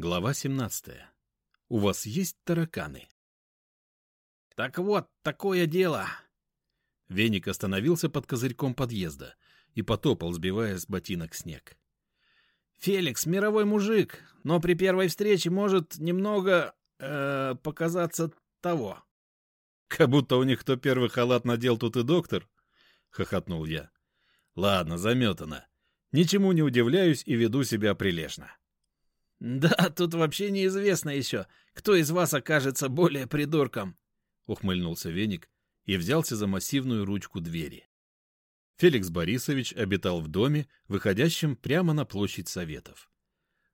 Глава 17. У вас есть тараканы? Так вот, такое дело. Веник остановился под козырьком подъезда и потопал, сбивая с ботинок снег. Феликс мировой мужик, но при первой встрече может немного э, показаться того. Как будто у них кто первый халат надел, тут и доктор, хохотнул я. Ладно, заметано. Ничему не удивляюсь и веду себя прилежно. «Да, тут вообще неизвестно еще, кто из вас окажется более придурком», — ухмыльнулся Веник и взялся за массивную ручку двери. Феликс Борисович обитал в доме, выходящем прямо на площадь Советов.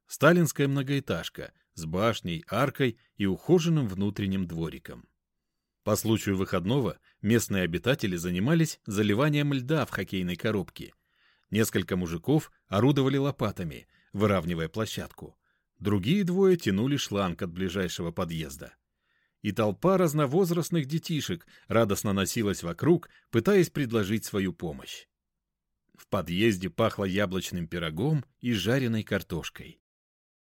Сталинская многоэтажка с башней, аркой и ухоженным внутренним двориком. По случаю выходного местные обитатели занимались заливанием льда в хоккейной коробке. Несколько мужиков орудовали лопатами, выравнивая площадку. Другие двое тянули шланг от ближайшего подъезда. И толпа разновозрастных детишек радостно носилась вокруг, пытаясь предложить свою помощь. В подъезде пахло яблочным пирогом и жареной картошкой.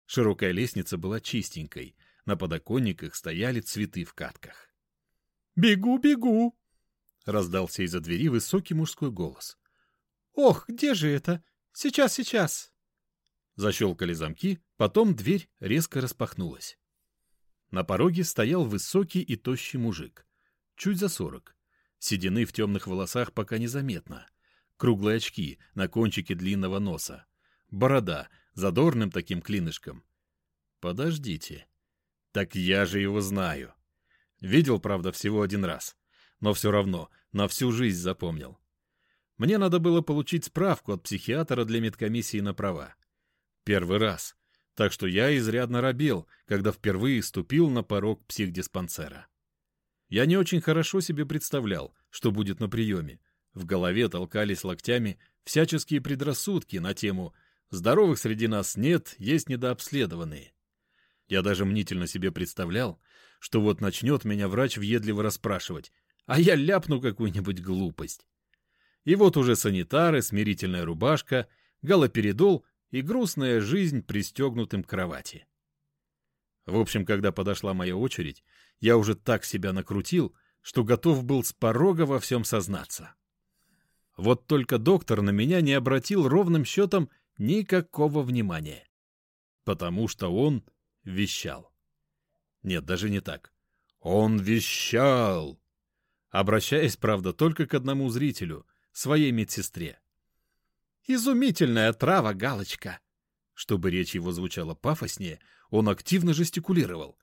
Широкая лестница была чистенькой, на подоконниках стояли цветы в катках. «Бегу, бегу!» — раздался из-за двери высокий мужской голос. «Ох, где же это? Сейчас, сейчас!» Защелкали замки, потом дверь резко распахнулась. На пороге стоял высокий и тощий мужик. Чуть за сорок. Седины в темных волосах пока незаметно. Круглые очки на кончике длинного носа. Борода задорным таким клинышком. Подождите. Так я же его знаю. Видел, правда, всего один раз. Но все равно на всю жизнь запомнил. Мне надо было получить справку от психиатра для медкомиссии на права. Первый раз. Так что я изрядно робел, когда впервые ступил на порог психдиспансера. Я не очень хорошо себе представлял, что будет на приеме. В голове толкались локтями всяческие предрассудки на тему «здоровых среди нас нет, есть недообследованные». Я даже мнительно себе представлял, что вот начнет меня врач въедливо расспрашивать, а я ляпну какую-нибудь глупость. И вот уже санитары, смирительная рубашка, галоперидол и грустная жизнь пристегнутым к кровати. В общем, когда подошла моя очередь, я уже так себя накрутил, что готов был с порога во всем сознаться. Вот только доктор на меня не обратил ровным счетом никакого внимания. Потому что он вещал. Нет, даже не так. Он вещал! Обращаясь, правда, только к одному зрителю, своей медсестре. Изумительная трава, Галочка!» Чтобы речь его звучала пафоснее, он активно жестикулировал.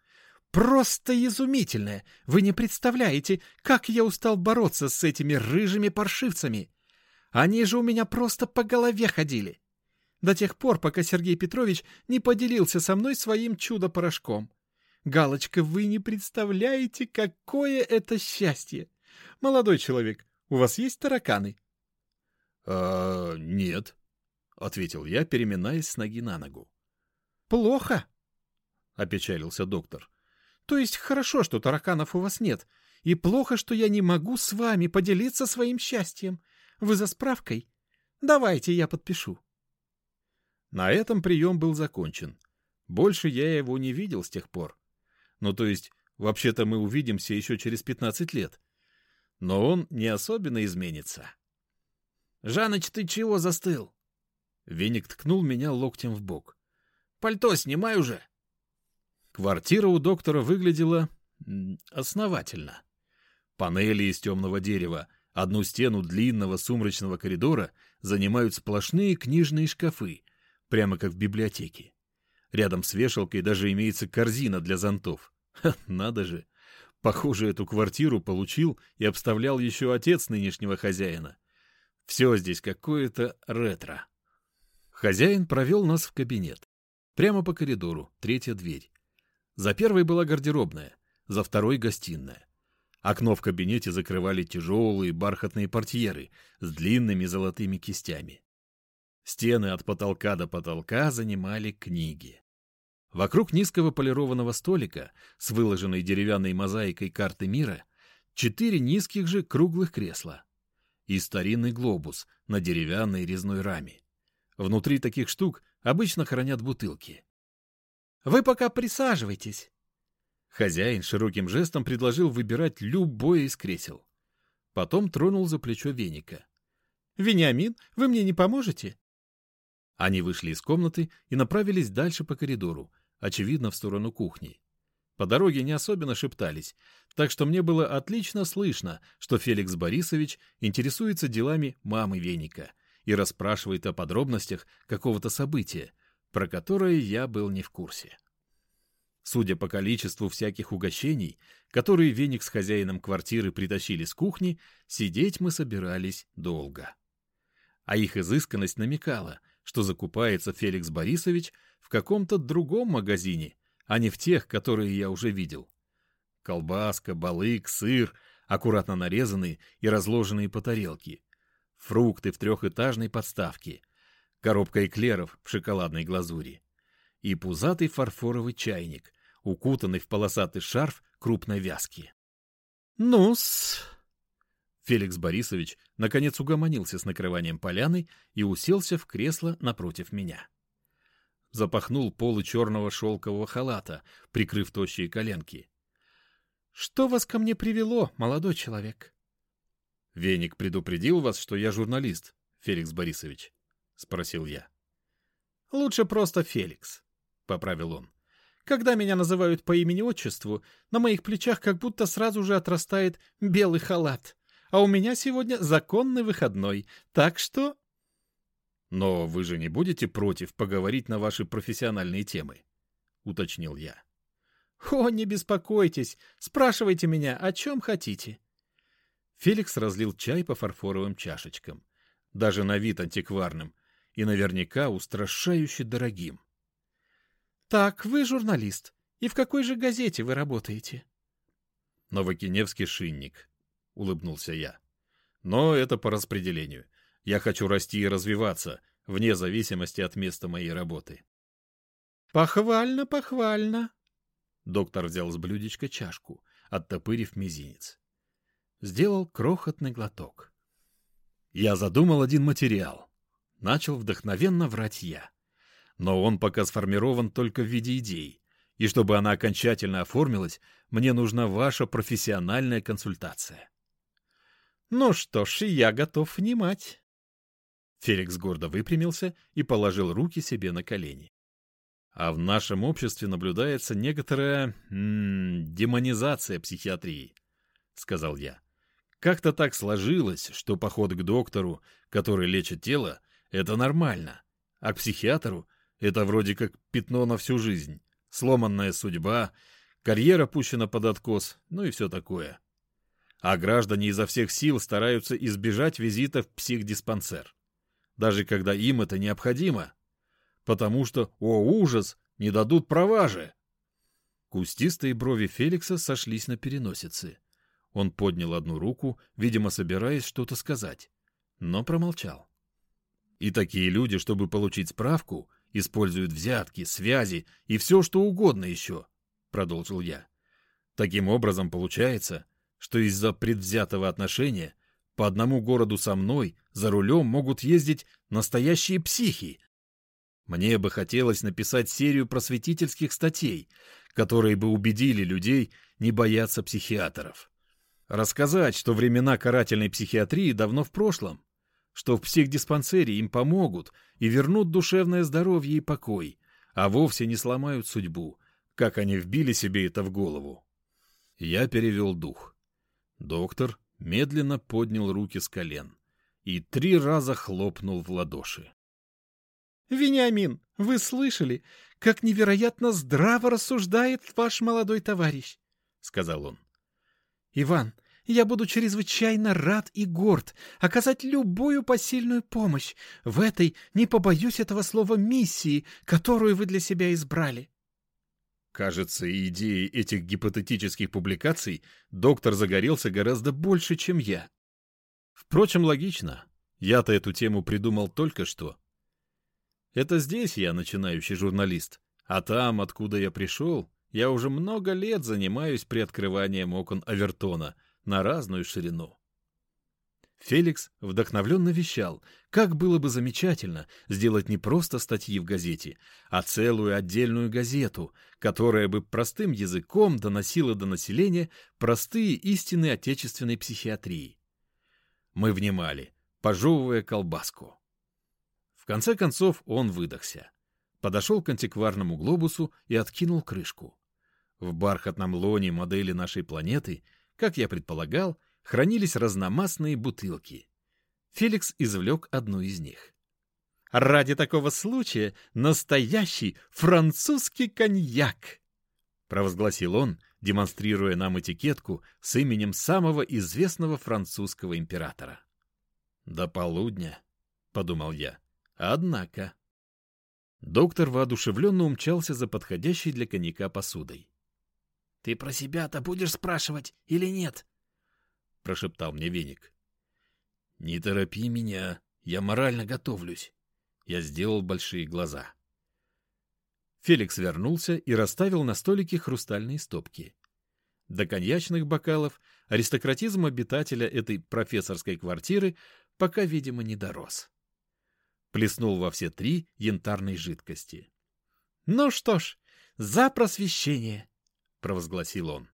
«Просто изумительная! Вы не представляете, как я устал бороться с этими рыжими паршивцами! Они же у меня просто по голове ходили!» До тех пор, пока Сергей Петрович не поделился со мной своим чудо-порошком. Галочка, вы не представляете, какое это счастье! Молодой человек, у вас есть тараканы? «А, нет», — ответил я, переминаясь с ноги на ногу. «Плохо», — опечалился доктор. «То есть хорошо, что тараканов у вас нет, и плохо, что я не могу с вами поделиться своим счастьем. Вы за справкой? Давайте я подпишу». На этом прием был закончен. Больше я его не видел с тех пор. Ну, то есть, вообще-то мы увидимся еще через пятнадцать лет. Но он не особенно изменится. «Жаныч, ты чего застыл?» Веник ткнул меня локтем в бок. «Пальто снимай уже!» Квартира у доктора выглядела основательно. Панели из темного дерева, одну стену длинного сумрачного коридора занимают сплошные книжные шкафы, прямо как в библиотеке. Рядом с вешалкой даже имеется корзина для зонтов. Ха, надо же! Похоже, эту квартиру получил и обставлял еще отец нынешнего хозяина. Все здесь какое-то ретро. Хозяин провел нас в кабинет. Прямо по коридору, третья дверь. За первой была гардеробная, за второй — гостиная. Окно в кабинете закрывали тяжелые бархатные портьеры с длинными золотыми кистями. Стены от потолка до потолка занимали книги. Вокруг низкого полированного столика с выложенной деревянной мозаикой карты мира четыре низких же круглых кресла и старинный глобус на деревянной резной раме. Внутри таких штук обычно хранят бутылки. Вы пока присаживайтесь. Хозяин широким жестом предложил выбирать любое из кресел. Потом тронул за плечо веника. «Вениамин, вы мне не поможете?» Они вышли из комнаты и направились дальше по коридору, очевидно, в сторону кухни. По дороге не особенно шептались, так что мне было отлично слышно, что Феликс Борисович интересуется делами мамы Веника и расспрашивает о подробностях какого-то события, про которое я был не в курсе. Судя по количеству всяких угощений, которые Веник с хозяином квартиры притащили с кухни, сидеть мы собирались долго. А их изысканность намекала, что закупается Феликс Борисович в каком-то другом магазине, а не в тех, которые я уже видел. Колбаска, балык, сыр, аккуратно нарезанные и разложенные по тарелке. Фрукты в трехэтажной подставке. Коробка эклеров в шоколадной глазури. И пузатый фарфоровый чайник, укутанный в полосатый шарф крупной вязки. «Ну-с...» Феликс Борисович наконец угомонился с накрыванием поляны и уселся в кресло напротив меня запахнул полы черного шелкового халата, прикрыв тощие коленки. — Что вас ко мне привело, молодой человек? — Веник предупредил вас, что я журналист, Феликс Борисович? — спросил я. — Лучше просто Феликс, — поправил он. Когда меня называют по имени-отчеству, на моих плечах как будто сразу же отрастает белый халат. А у меня сегодня законный выходной, так что... «Но вы же не будете против поговорить на ваши профессиональные темы?» — уточнил я. «О, не беспокойтесь, спрашивайте меня, о чем хотите». Феликс разлил чай по фарфоровым чашечкам, даже на вид антикварным, и наверняка устрашающе дорогим. «Так, вы журналист. И в какой же газете вы работаете?» «Новокиневский шинник», — улыбнулся я. «Но это по распределению. Я хочу расти и развиваться, вне зависимости от места моей работы. «Похвально, похвально!» Доктор взял с блюдечка чашку, оттопырив мизинец. Сделал крохотный глоток. Я задумал один материал. Начал вдохновенно врать я. Но он пока сформирован только в виде идей. И чтобы она окончательно оформилась, мне нужна ваша профессиональная консультация. Ну что ж, я готов внимать. Феликс гордо выпрямился и положил руки себе на колени. А в нашем обществе наблюдается некоторая м -м, демонизация психиатрии, сказал я. Как-то так сложилось, что поход к доктору, который лечит тело, это нормально, а к психиатру это вроде как пятно на всю жизнь, сломанная судьба, карьера пущена под откос, ну и все такое. А граждане изо всех сил стараются избежать визита в психдиспансер даже когда им это необходимо. Потому что, о ужас, не дадут права же. Кустистые брови Феликса сошлись на переносице. Он поднял одну руку, видимо, собираясь что-то сказать, но промолчал. И такие люди, чтобы получить справку, используют взятки, связи и все, что угодно еще, — продолжил я. Таким образом, получается, что из-за предвзятого отношения по одному городу со мной за рулем могут ездить настоящие психи. Мне бы хотелось написать серию просветительских статей, которые бы убедили людей не бояться психиатров. Рассказать, что времена карательной психиатрии давно в прошлом, что в психдиспансере им помогут и вернут душевное здоровье и покой, а вовсе не сломают судьбу, как они вбили себе это в голову. Я перевел дух. Доктор медленно поднял руки с колен и три раза хлопнул в ладоши. «Вениамин, вы слышали, как невероятно здраво рассуждает ваш молодой товарищ?» — сказал он. «Иван, я буду чрезвычайно рад и горд оказать любую посильную помощь в этой, не побоюсь этого слова, миссии, которую вы для себя избрали. Кажется, идеей этих гипотетических публикаций доктор загорелся гораздо больше, чем я. Впрочем, логично. Я-то эту тему придумал только что. Это здесь я начинающий журналист, а там, откуда я пришел, я уже много лет занимаюсь приоткрыванием окон Авертона на разную ширину. Феликс вдохновленно вещал, как было бы замечательно сделать не просто статьи в газете, а целую отдельную газету, которая бы простым языком доносила до населения простые истины отечественной психиатрии. Мы внимали, пожевывая колбаску. В конце концов он выдохся. Подошел к антикварному глобусу и откинул крышку. В бархатном лоне модели нашей планеты, как я предполагал, хранились разномастные бутылки. Феликс извлек одну из них. «Ради такого случая настоящий французский коньяк!» провозгласил он, демонстрируя нам этикетку с именем самого известного французского императора. «До полудня», — подумал я. «Однако...» Доктор воодушевленно умчался за подходящей для коньяка посудой. «Ты про себя-то будешь спрашивать или нет?» — прошептал мне веник. «Не торопи меня, я морально готовлюсь». Я сделал большие глаза. Феликс вернулся и расставил на столике хрустальные стопки. До коньячных бокалов аристократизм обитателя этой профессорской квартиры пока, видимо, не дорос. Плеснул во все три янтарной жидкости. «Ну что ж, за просвещение!» — провозгласил он.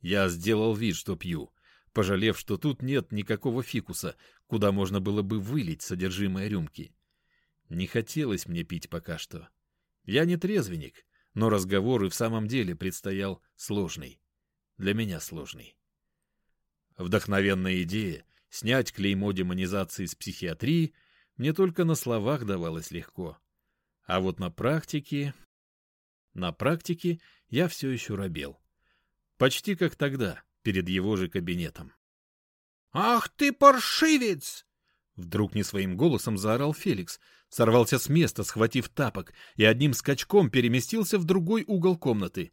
Я сделал вид, что пью, пожалев, что тут нет никакого фикуса, куда можно было бы вылить содержимое рюмки. Не хотелось мне пить пока что. Я не трезвенник, но разговор и в самом деле предстоял сложный. Для меня сложный. Вдохновенная идея снять клеймо демонизации с психиатрии мне только на словах давалось легко. А вот на практике... На практике я все еще робел. Почти как тогда, перед его же кабинетом. «Ах ты, паршивец!» Вдруг не своим голосом заорал Феликс, сорвался с места, схватив тапок, и одним скачком переместился в другой угол комнаты.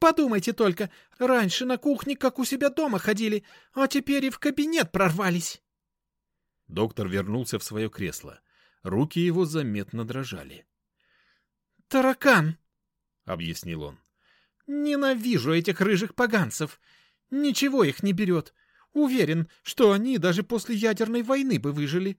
«Подумайте только, раньше на кухне как у себя дома ходили, а теперь и в кабинет прорвались!» Доктор вернулся в свое кресло. Руки его заметно дрожали. «Таракан!» — объяснил он. Ненавижу этих рыжих поганцев. Ничего их не берет. Уверен, что они даже после ядерной войны бы выжили.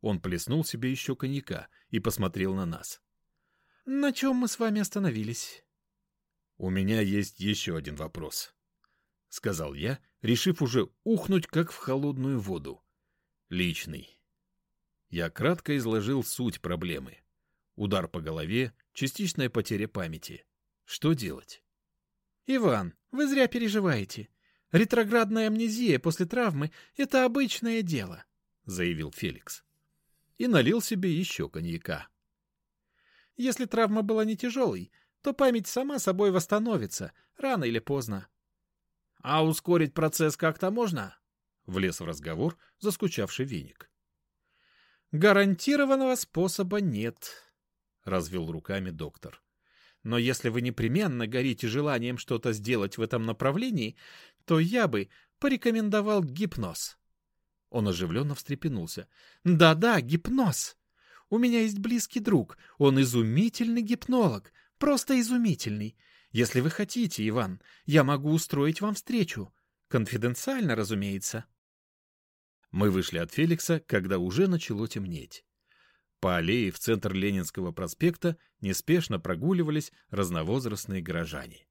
Он плеснул себе еще коньяка и посмотрел на нас. — На чем мы с вами остановились? — У меня есть еще один вопрос, — сказал я, решив уже ухнуть, как в холодную воду. Личный. Я кратко изложил суть проблемы. Удар по голове, частичная потеря памяти — что делать? Иван, вы зря переживаете. Ретроградная амнезия после травмы — это обычное дело, — заявил Феликс. И налил себе еще коньяка. Если травма была не тяжелой, то память сама собой восстановится, рано или поздно. — А ускорить процесс как-то можно? — влез в разговор заскучавший веник. — Гарантированного способа нет, — развел руками доктор. Но если вы непременно горите желанием что-то сделать в этом направлении, то я бы порекомендовал гипноз. Он оживленно встрепенулся. «Да-да, гипноз. У меня есть близкий друг. Он изумительный гипнолог. Просто изумительный. Если вы хотите, Иван, я могу устроить вам встречу. Конфиденциально, разумеется». Мы вышли от Феликса, когда уже начало темнеть. По аллее в центр Ленинского проспекта неспешно прогуливались разновозрастные горожане.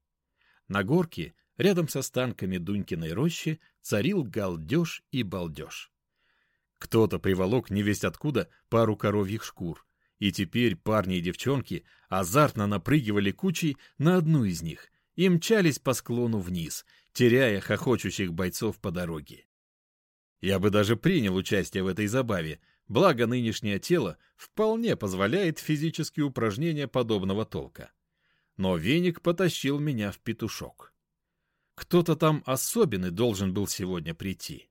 На горке, рядом со станками Дунькиной рощи, царил галдеж и балдеж. Кто-то приволок невесть откуда пару коровьих шкур, и теперь парни и девчонки азартно напрыгивали кучей на одну из них и мчались по склону вниз, теряя хохочущих бойцов по дороге. Я бы даже принял участие в этой забаве, Благо нынешнее тело вполне позволяет физические упражнения подобного толка. Но веник потащил меня в петушок. Кто-то там особенный должен был сегодня прийти.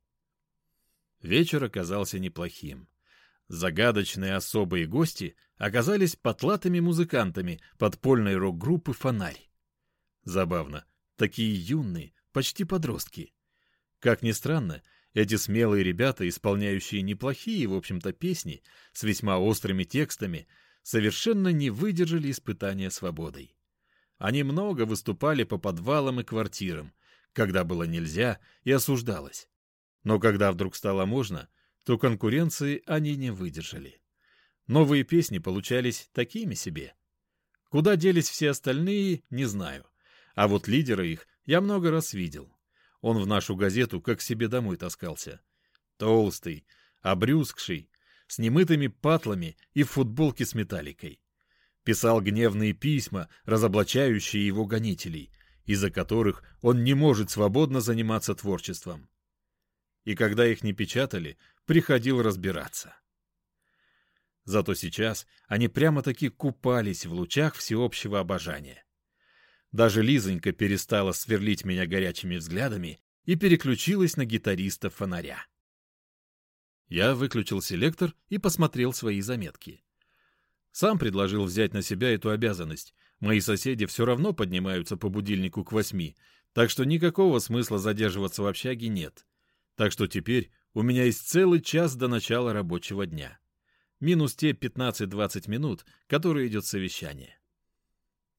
Вечер оказался неплохим. Загадочные особые гости оказались потлатыми музыкантами подпольной рок-группы «Фонарь». Забавно, такие юные, почти подростки. Как ни странно, эти смелые ребята, исполняющие неплохие, в общем-то, песни с весьма острыми текстами, совершенно не выдержали испытания свободой. Они много выступали по подвалам и квартирам, когда было нельзя и осуждалось. Но когда вдруг стало можно, то конкуренции они не выдержали. Новые песни получались такими себе. Куда делись все остальные, не знаю. А вот лидера их я много раз видел. Он в нашу газету как себе домой таскался. Толстый, обрюзгший, с немытыми патлами и в футболке с металликой. Писал гневные письма, разоблачающие его гонителей, из-за которых он не может свободно заниматься творчеством. И когда их не печатали, приходил разбираться. Зато сейчас они прямо-таки купались в лучах всеобщего обожания. Даже Лизонька перестала сверлить меня горячими взглядами и переключилась на гитариста фонаря. Я выключил селектор и посмотрел свои заметки. Сам предложил взять на себя эту обязанность. Мои соседи все равно поднимаются по будильнику к восьми, так что никакого смысла задерживаться в общаге нет. Так что теперь у меня есть целый час до начала рабочего дня минус те 15-20 минут, которые идет совещание.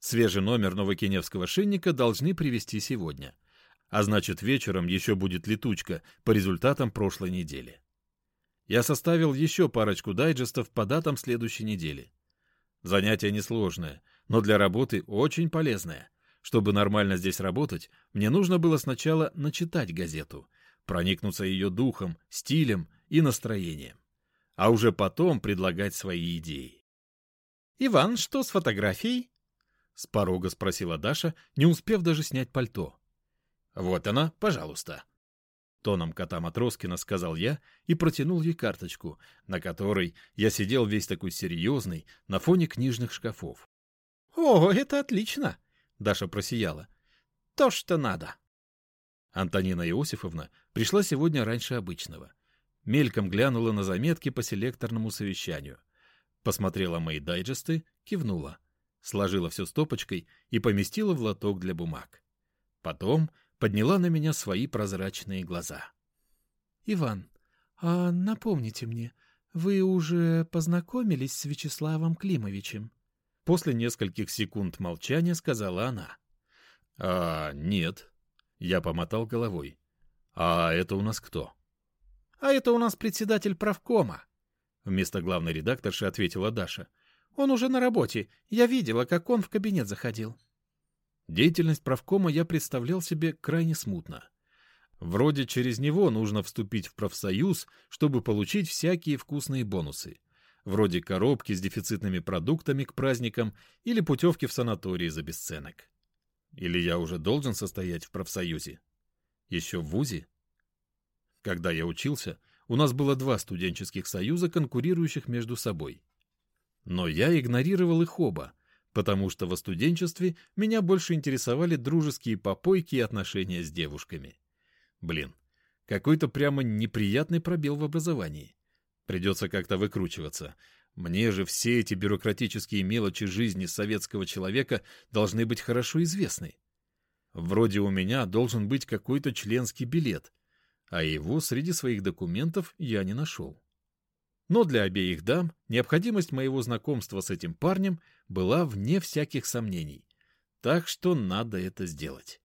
Свежий номер новокиневского шинника должны привезти сегодня. А значит, вечером еще будет летучка по результатам прошлой недели. Я составил еще парочку дайджестов по датам следующей недели. Занятие несложное, но для работы очень полезное. Чтобы нормально здесь работать, мне нужно было сначала начитать газету, проникнуться ее духом, стилем и настроением а уже потом предлагать свои идеи. «Иван, что с фотографией?» — с порога спросила Даша, не успев даже снять пальто. «Вот она, пожалуйста». Тоном кота Матроскина сказал я и протянул ей карточку, на которой я сидел весь такой серьезный на фоне книжных шкафов. «О, это отлично!» — Даша просияла. «То, что надо!» Антонина Иосифовна пришла сегодня раньше обычного — мельком глянула на заметки по селекторному совещанию. Посмотрела мои дайджесты, кивнула. Сложила все стопочкой и поместила в лоток для бумаг. Потом подняла на меня свои прозрачные глаза. — Иван, а напомните мне, вы уже познакомились с Вячеславом Климовичем? После нескольких секунд молчания сказала она. — А, нет. Я помотал головой. — А это у нас кто? — а это у нас председатель правкома. Вместо главной редакторши ответила Даша. Он уже на работе. Я видела, как он в кабинет заходил. Деятельность правкома я представлял себе крайне смутно. Вроде через него нужно вступить в профсоюз, чтобы получить всякие вкусные бонусы. Вроде коробки с дефицитными продуктами к праздникам или путевки в санатории за бесценок. Или я уже должен состоять в профсоюзе? Еще в ВУЗе? Когда я учился, у нас было два студенческих союза, конкурирующих между собой. Но я игнорировал их оба, потому что во студенчестве меня больше интересовали дружеские попойки и отношения с девушками. Блин, какой-то прямо неприятный пробел в образовании. Придется как-то выкручиваться. Мне же все эти бюрократические мелочи жизни советского человека должны быть хорошо известны. Вроде у меня должен быть какой-то членский билет — а его среди своих документов я не нашел. Но для обеих дам необходимость моего знакомства с этим парнем была вне всяких сомнений, так что надо это сделать.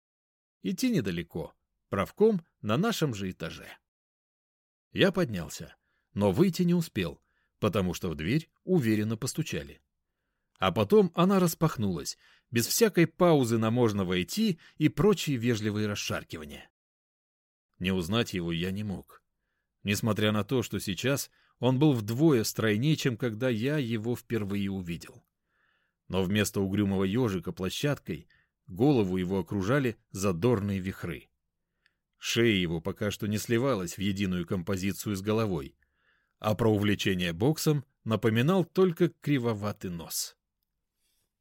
Идти недалеко, правком на нашем же этаже. Я поднялся, но выйти не успел, потому что в дверь уверенно постучали. А потом она распахнулась, без всякой паузы на «можно войти» и прочие вежливые расшаркивания. Не узнать его я не мог. Несмотря на то, что сейчас он был вдвое стройнее, чем когда я его впервые увидел. Но вместо угрюмого ежика площадкой голову его окружали задорные вихры. Шея его пока что не сливалась в единую композицию с головой, а про увлечение боксом напоминал только кривоватый нос.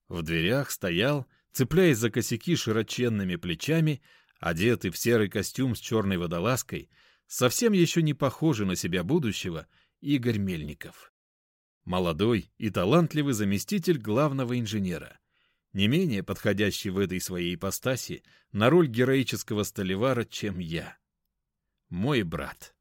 В дверях стоял, цепляясь за косяки широченными плечами, одетый в серый костюм с черной водолазкой, совсем еще не похожий на себя будущего, Игорь Мельников. Молодой и талантливый заместитель главного инженера, не менее подходящий в этой своей ипостаси на роль героического столевара, чем я. Мой брат.